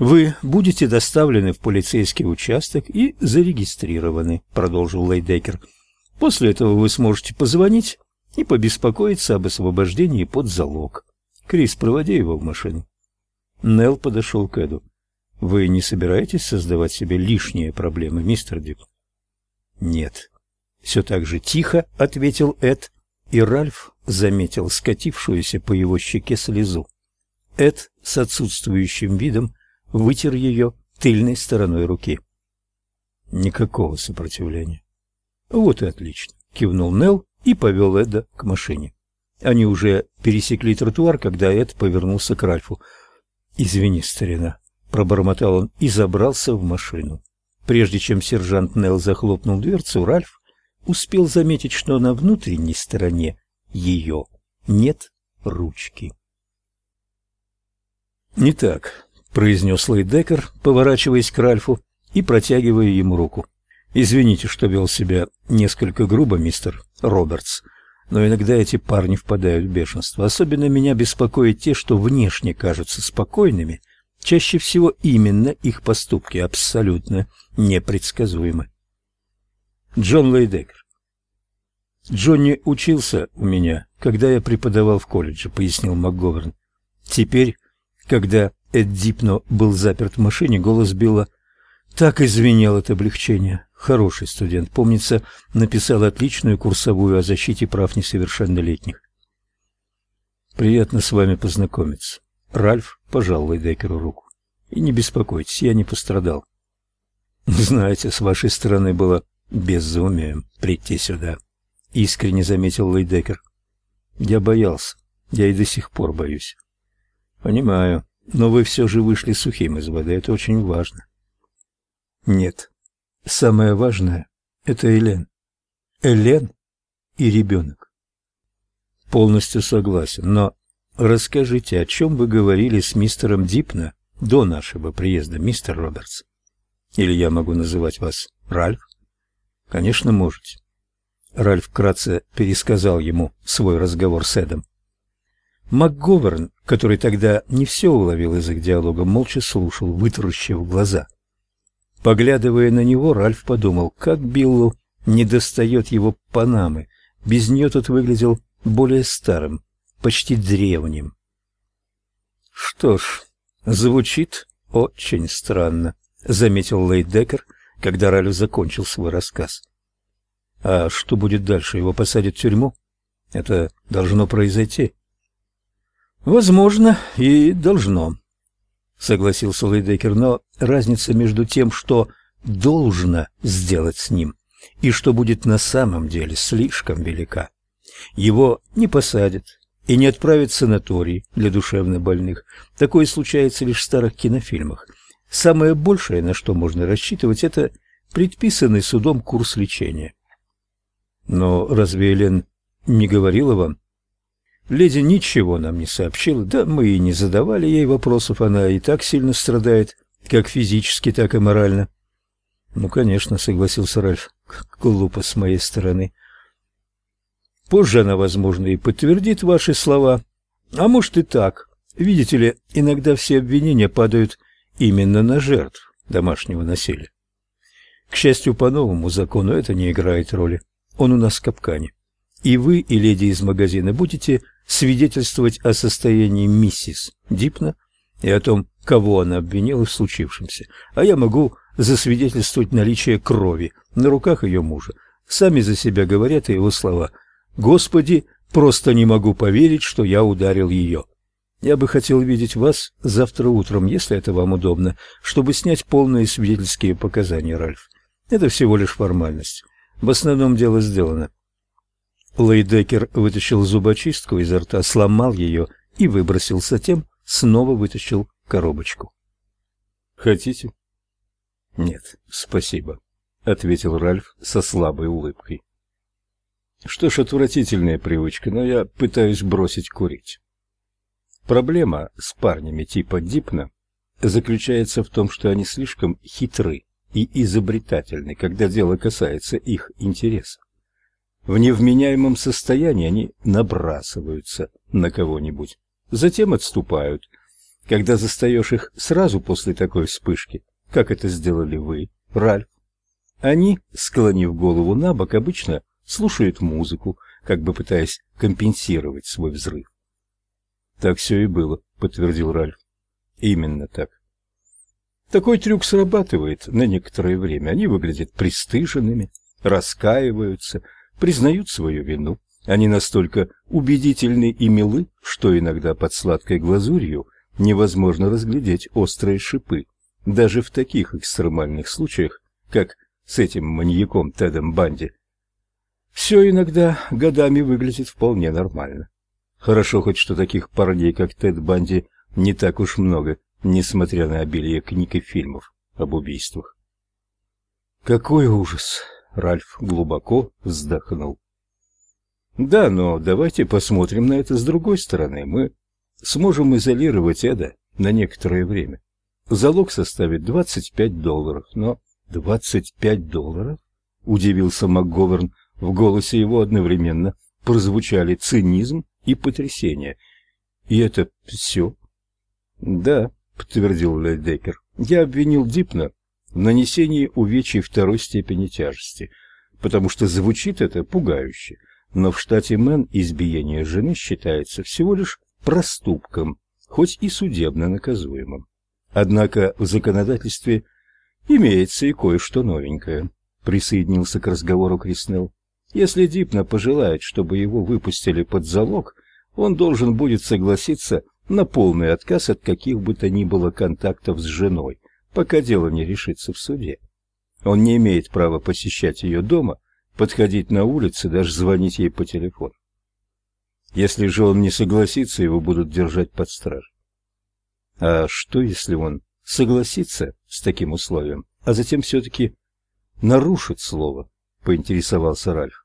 Вы будете доставлены в полицейский участок и зарегистрированы, продолжил Лейдекер. После этого вы сможете позвонить и побеспокоиться об освобождении под залог. Крис, проводи его в машину. Нел подошел к Эду. Вы не собираетесь создавать себе лишние проблемы, мистер Дип? Нет. Все так же тихо ответил Эд, и Ральф заметил скатившуюся по его щеке слезу. Эд с отсутствующим видом вытер ее тыльной стороной руки. Никакого сопротивления. Вот и отлично, кивнул Нел и повел Эда к машине. Они уже пересекли тротуар, когда Эд повернулся к Ральфу. "Извини, старина", пробормотал он и забрался в машину. Прежде чем сержант Нел захлопнул дверцу, Ральф успел заметить, что на внутренней стороне ее нет ручки. «Не так», — произнес Лейдекер, поворачиваясь к Ральфу и протягивая ему руку. «Извините, что вел себя несколько грубо, мистер Робертс, но иногда эти парни впадают в бешенство. Особенно меня беспокоит те, что внешне кажутся спокойными, Чаще всего именно их поступки абсолютно непредсказуемы. Джон Лейдекер. Джонни учился у меня, когда я преподавал в колледже, пояснил МакГоверн. Теперь, когда Эд Дипно был заперт в машине, голос Билла так извинял от облегчения. Хороший студент, помнится, написал отличную курсовую о защите прав несовершеннолетних. Приятно с вами познакомиться. Ральф пожал Лейдекеру руку. И не беспокойтесь, я не пострадал. Знаете, с вашей стороны было безумием прийти сюда, искренне заметил Лейдекер. Я боялся. Я и до сих пор боюсь. Понимаю, но вы все же вышли сухим из воды, это очень важно. Нет. Самое важное это Элен. Элен и ребенок. Полностью согласен, но Расскажите, о чем вы говорили с мистером Дипна до нашего приезда, мистер Робертс? Или я могу называть вас Ральф? Конечно, можете. Ральф вкратце пересказал ему свой разговор с Эдом. МакГоверн, который тогда не все уловил из их диалога, молча слушал, вытаращив глаза. Поглядывая на него, Ральф подумал, как Биллу недостает его панамы. Без нее тот выглядел более старым, почти древним. Что ж, звучит очень странно, заметил Лейдекер, когда Ралю закончил свой рассказ. А что будет дальше? Его посадят в тюрьму? Это должно произойти. Возможно, и должно, согласился Лейдекер, но разница между тем, что должно сделать с ним, и что будет на самом деле, слишком велика. Его не посадят, и не отправят в санаторий для душевнобольных. Такое случается лишь в старых кинофильмах. Самое большее, на что можно рассчитывать, это предписанный судом курс лечения. Но разве Элен не говорила вам? Леди ничего нам не сообщила, да мы и не задавали ей вопросов, она и так сильно страдает, как физически, так и морально. Ну, конечно, согласился Ральф. Глупо с моей стороны. Позже она, возможно, и подтвердит ваши слова. А может и так. Видите ли, иногда все обвинения падают именно на жертв домашнего насилия. К счастью, по новому закону это не играет роли. Он у нас в капкане. И вы, и леди из магазина будете свидетельствовать о состоянии миссис Дипна и о том, кого она обвинила в случившемся. А я могу засвидетельствовать наличие крови на руках ее мужа. Сами за себя говорят его слова – Господи, просто не могу поверить, что я ударил ее. Я бы хотел видеть вас завтра утром, если это вам удобно, чтобы снять полные свидетельские показания, Ральф. Это всего лишь формальность. В основном дело сделано. Лейдекер вытащил зубочистку изо рта, сломал ее и выбросил, затем снова вытащил коробочку. Хотите? Нет, спасибо, ответил Ральф со слабой улыбкой. Что ж, отвратительная привычка, но я пытаюсь бросить курить. Проблема с парнями типа Дипна заключается в том, что они слишком хитры и изобретательны, когда дело касается их интересов. В невменяемом состоянии они набрасываются на кого-нибудь, затем отступают. когда застаешь их сразу после такой вспышки, как это сделали вы, Ральф. Они, склонив голову на бок, обычно слушают музыку, как бы пытаясь компенсировать свой взрыв. Так все и было, подтвердил Ральф. Именно так. Такой трюк срабатывает на некоторое время. Они выглядят пристыженными, раскаиваются, признают свою вину. Они настолько убедительны и милы, что иногда под сладкой глазурью невозможно разглядеть острые шипы, даже в таких экстремальных случаях, как с этим маньяком Тедом Банди. Все иногда годами выглядит вполне нормально. Хорошо хоть что таких парней, как Тед Банди, не так уж много, несмотря на обилие книг и фильмов об убийствах. Какой ужас, Ральф глубоко вздохнул. Да, но давайте посмотрим на это с другой стороны. Мы сможем изолировать Эда на некоторое время. Залог составит 25 долларов, но 25 долларов? Удивился МакГоверн. В голосе его одновременно прозвучали цинизм и потрясение. И это все? Да, подтвердил Лейдекер. Я обвинил Дипна нанесении увечий второй степени тяжести, потому что звучит это пугающе. Но в штате Мэн избиение жены считается всего лишь проступком, хоть и судебно наказуемым. Однако в законодательстве имеется и кое-что новенькое. Присоединился к разговору Криснелл. Если Дипна пожелает, чтобы его выпустили под залог, он должен будет согласиться на полный отказ от каких бы то ни было контактов с женой, пока дело не решится в суде. Он не имеет права посещать ее дома, подходить на улице, даже звонить ей по телефону. Если же он не согласится, его будут держать под стражей. А что, если он согласится с таким условием, а затем все-таки нарушит слово, поинтересовался Ральф.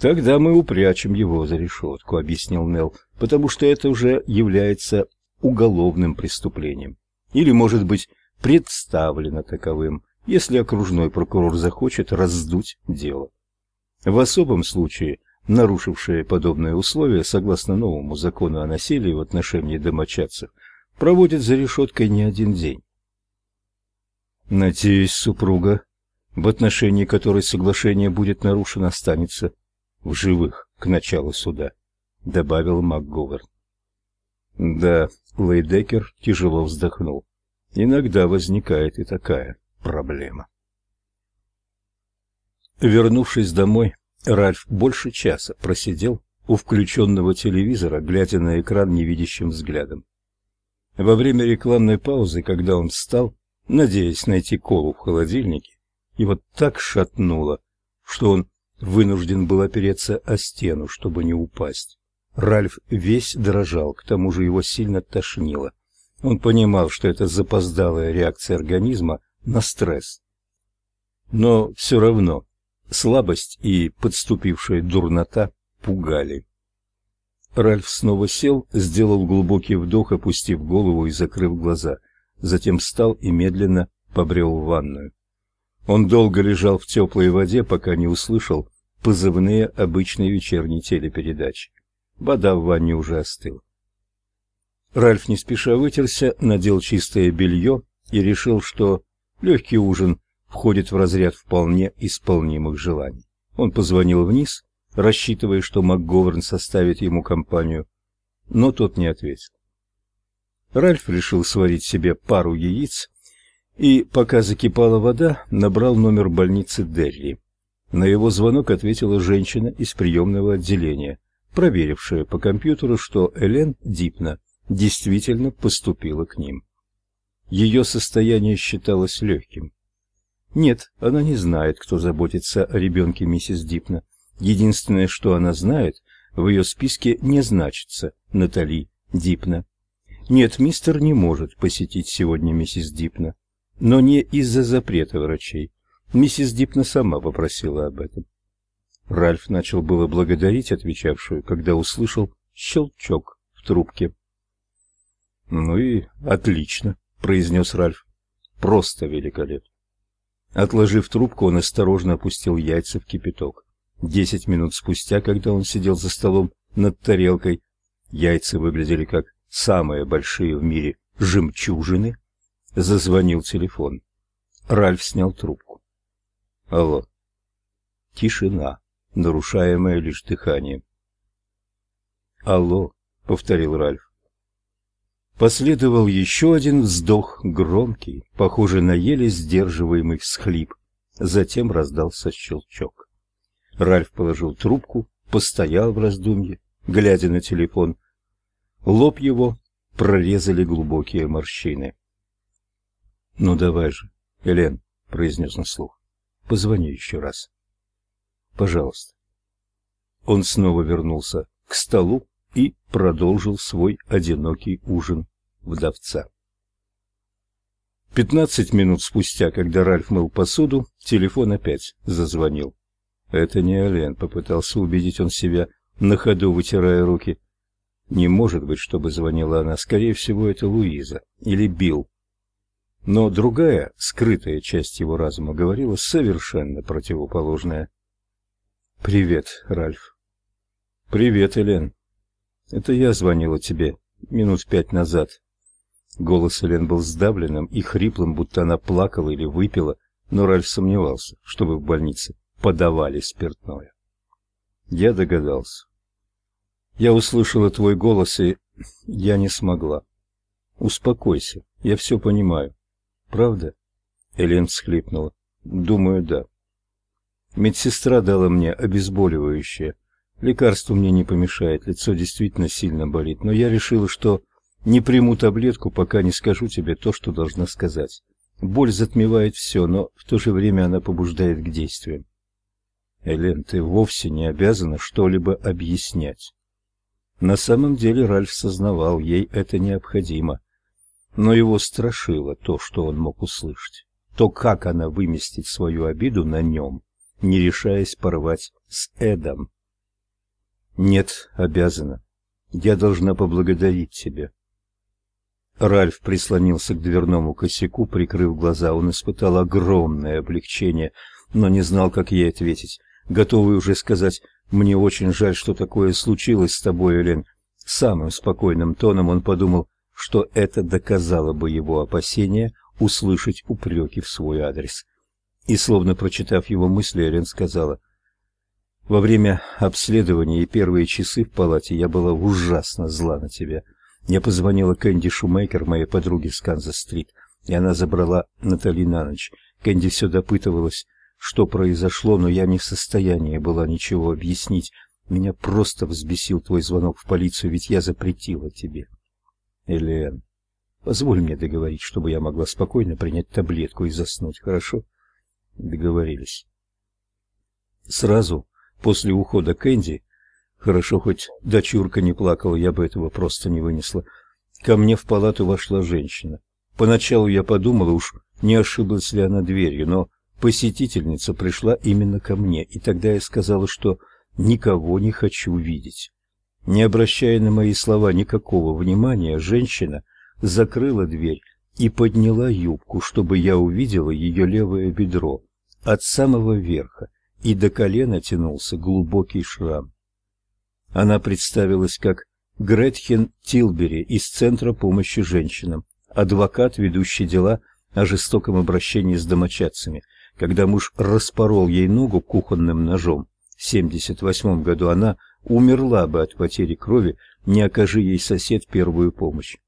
Тогда мы упрячем его за решетку», — объяснил Нел, потому что это уже является уголовным преступлением. Или, может быть, представлено таковым, если окружной прокурор захочет раздуть дело. В особом случае нарушившие подобные условия, согласно новому закону о насилии в отношении домочадцев, проводят за решеткой не один день. Надеюсь, супруга, в отношении которой соглашение будет нарушено, останется в живых к началу суда, добавил МакГоверн. Да, Лейдекер тяжело вздохнул. Иногда возникает и такая проблема. Вернувшись домой, Ральф больше часа просидел у включенного телевизора, глядя на экран невидящим взглядом. Во время рекламной паузы, когда он встал, надеясь найти колу в холодильнике, его так шатнуло, что он вынужден был опереться о стену, чтобы не упасть. Ральф весь дрожал, к тому же его сильно тошнило. Он понимал, что это запоздалая реакция организма на стресс. Но все равно слабость и подступившая дурнота пугали. Ральф снова сел, сделал глубокий вдох, опустив голову и закрыв глаза, затем встал и медленно побрел в ванную. Он долго лежал в теплой воде, пока не услышал позывные обычной вечерней телепередачи. Вода в ванне уже остыла. Ральф не спеша вытерся, надел чистое белье и решил, что легкий ужин входит в разряд вполне исполнимых желаний. Он позвонил вниз, рассчитывая, что МакГоверн составит ему компанию, но тот не ответил. Ральф решил сварить себе пару яиц и, пока закипала вода, набрал номер больницы Дерри. На его звонок ответила женщина из приемного отделения, проверившая по компьютеру, что Элен Дипна действительно поступила к ним. Ее состояние считалось легким. Нет, она не знает, кто заботится о ребенке миссис Дипна. Единственное, что она знает, в ее списке не значится Натали Дипна. Нет, мистер не может посетить сегодня миссис Дипна, но не из-за запрета врачей. Миссис Дипна сама попросила об этом. Ральф начал было благодарить отвечавшую, когда услышал щелчок в трубке. Ну и отлично, произнес Ральф. Просто великолепно. Отложив трубку, он осторожно опустил яйца в кипяток. Десять минут спустя, когда он сидел за столом над тарелкой, яйца выглядели как самые большие в мире жемчужины. Зазвонил телефон. Ральф снял трубку. Алло. Тишина, нарушаемая лишь дыханием. Алло, повторил Ральф. Последовал еще один вздох, громкий, похожий на еле сдерживаемый всхлип. Затем раздался щелчок. Ральф положил трубку, постоял в раздумье, глядя на телефон. Лоб его прорезали глубокие морщины. «Ну давай же, Элен», — произнес на слух, — «позвони еще раз». «Пожалуйста». Он снова вернулся к столу и продолжил свой одинокий ужин вдовца. Пятнадцать минут спустя, когда Ральф мыл посуду, телефон опять зазвонил. Это не Ален, попытался убедить он себя, на ходу вытирая руки. Не может быть, чтобы звонила она, скорее всего, это Луиза или Билл. Но другая, скрытая часть его разума говорила совершенно противоположное. Привет, Ральф. Привет, Элен. Это я звонила тебе минут пять назад. Голос Элен был сдавленным и хриплым, будто она плакала или выпила, но Ральф сомневался, чтобы в больнице подавали спиртное. Я догадался. Я услышала твой голос, и я не смогла. Успокойся, я все понимаю. Правда? Элен всхлипнула. Думаю, да. Медсестра дала мне обезболивающее. Лекарство мне не помешает, лицо действительно сильно болит, но я решила, что не приму таблетку, пока не скажу тебе то, что должна сказать. Боль затмевает все, но в то же время она побуждает к действиям. Элен, ты вовсе не обязана что-либо объяснять. На самом деле Ральф сознавал, ей это необходимо. Но его страшило то, что он мог услышать. То, как она выместит свою обиду на нем, не решаясь порвать с Эдом. Нет, обязана. Я должна поблагодарить тебя. Ральф прислонился к дверному косяку, прикрыв глаза. Он испытал огромное облегчение, но не знал, как ей ответить. Готовый уже сказать «Мне очень жаль, что такое случилось с тобой, Элен». Самым спокойным тоном он подумал, что это доказало бы его опасения услышать упреки в свой адрес. И, словно прочитав его мысли, Элен сказала «Во время обследования и первые часы в палате я была ужасно зла на тебя». Я позвонила Кэнди Шумейкер, моей подруге с Канзас-стрит, и она забрала Натали на ночь. Кэнди все допытывалась, что произошло, но я не в состоянии была ничего объяснить. Меня просто взбесил твой звонок в полицию, ведь я запретила тебе. Элен, позволь мне договорить, чтобы я могла спокойно принять таблетку и заснуть, хорошо? Договорились. Сразу после ухода Кэнди Хорошо, хоть дочурка не плакала, я бы этого просто не вынесла. Ко мне в палату вошла женщина. Поначалу я подумала, уж не ошиблась ли она дверью, но посетительница пришла именно ко мне, и тогда я сказала, что никого не хочу видеть. Не обращая на мои слова никакого внимания, женщина закрыла дверь и подняла юбку, чтобы я увидела ее левое бедро. От самого верха и до колена тянулся глубокий шрам. Она представилась как Гретхен Тилбери из Центра помощи женщинам, адвокат, ведущий дела о жестоком обращении с домочадцами. Когда муж распорол ей ногу кухонным ножом в 78 году, она умерла бы от потери крови, не окажи ей сосед первую помощь.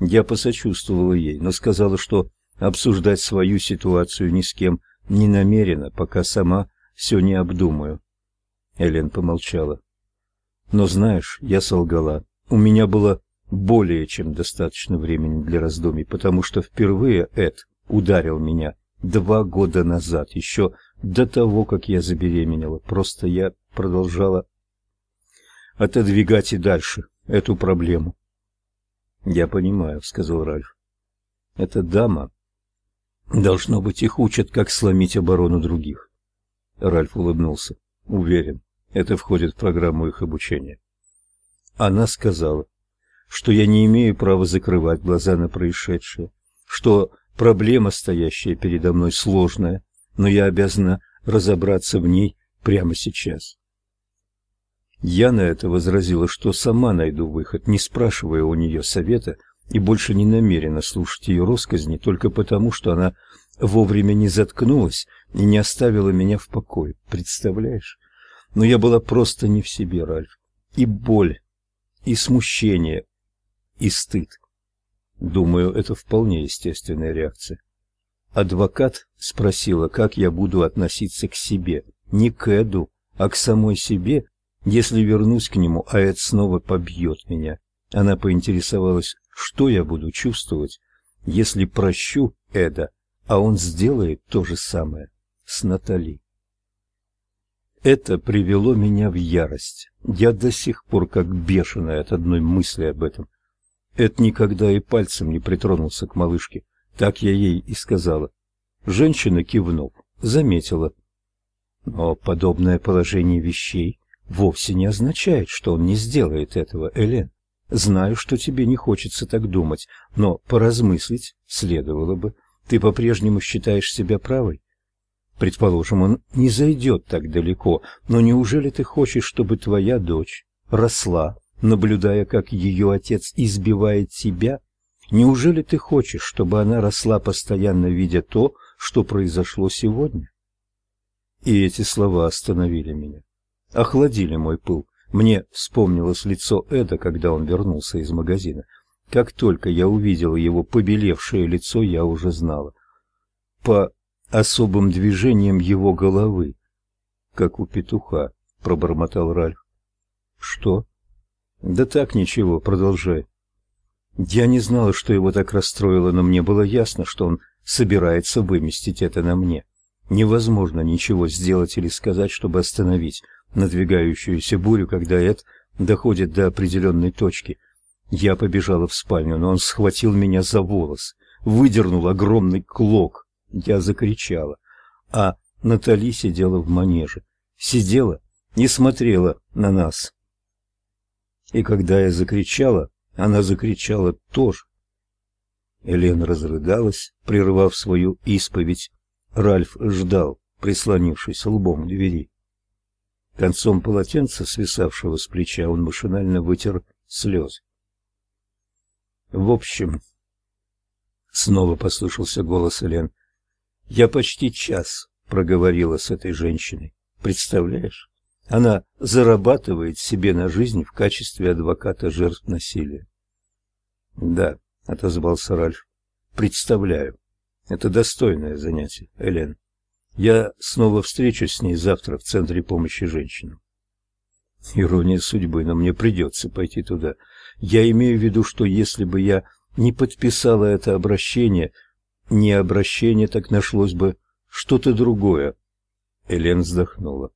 Я посочувствовала ей, но сказала, что обсуждать свою ситуацию ни с кем не намерена, пока сама все не обдумаю. Элен помолчала. Но знаешь, я солгала. У меня было более чем достаточно времени для раздумий, потому что впервые Эд ударил меня два года назад, еще до того, как я забеременела. Просто я продолжала отодвигать и дальше эту проблему. Я понимаю, сказал Ральф. Эта дама должно быть их учат, как сломить оборону других. Ральф улыбнулся. Уверен, это входит в программу их обучения. Она сказала, что я не имею права закрывать глаза на происшедшее, что проблема, стоящая передо мной, сложная, но я обязана разобраться в ней прямо сейчас. Я на это возразила, что сама найду выход, не спрашивая у нее совета и больше не намерена слушать ее россказни только потому, что она вовремя не заткнулась и не оставила меня в покое. Представляешь? Но я была просто не в себе, Ральф. И боль, и смущение, и стыд. Думаю, это вполне естественная реакция. Адвокат спросила, как я буду относиться к себе, не к Эду, а к самой себе, если вернусь к нему, а Эд снова побьет меня. Она поинтересовалась, что я буду чувствовать, если прощу Эда, а он сделает то же самое с Натали. Это привело меня в ярость. Я до сих пор как бешеная от одной мысли об этом. Эд никогда и пальцем не притронулся к малышке. Так я ей и сказала. Женщина, кивнув, заметила. Но подобное положение вещей вовсе не означает, что он не сделает этого, Элен. Знаю, что тебе не хочется так думать, но поразмыслить следовало бы. Ты по-прежнему считаешь себя правой? Предположим, он не зайдет так далеко, но неужели ты хочешь, чтобы твоя дочь росла, наблюдая, как ее отец избивает тебя? Неужели ты хочешь, чтобы она росла, постоянно видя то, что произошло сегодня? И эти слова остановили меня, охладили мой пыл. Мне вспомнилось лицо Эда, когда он вернулся из магазина. Как только я увидела его побелевшее лицо, я уже знала. По особым движениям его головы, как у петуха, пробормотал Ральф. Что? Да так ничего, продолжай. Я не знала, что его так расстроило, но мне было ясно, что он собирается выместить это на мне. Невозможно ничего сделать или сказать, чтобы остановить надвигающуюся бурю, когда Эд доходит до определенной точки. Я побежала в спальню, но он схватил меня за волос, выдернул огромный клок. Я закричала, а Натали сидела в манеже, сидела и смотрела на нас. И когда я закричала, она закричала тоже. Элен разрыдалась, прервав свою исповедь. Ральф ждал, прислонившись лбом к двери. Концом полотенца, свисавшего с плеча, он машинально вытер слезы. В общем, снова послышался голос Элен. Я почти час проговорила с этой женщиной. Представляешь? Она зарабатывает себе на жизнь в качестве адвоката жертв насилия. Да, отозвался Ральф. Представляю. Это достойное занятие, Элен. Я снова встречусь с ней завтра в центре помощи женщинам. Ирония судьбы, но мне придется пойти туда. Я имею в виду, что если бы я не подписала это обращение, не обращение, так нашлось бы что-то другое. Элен вздохнула.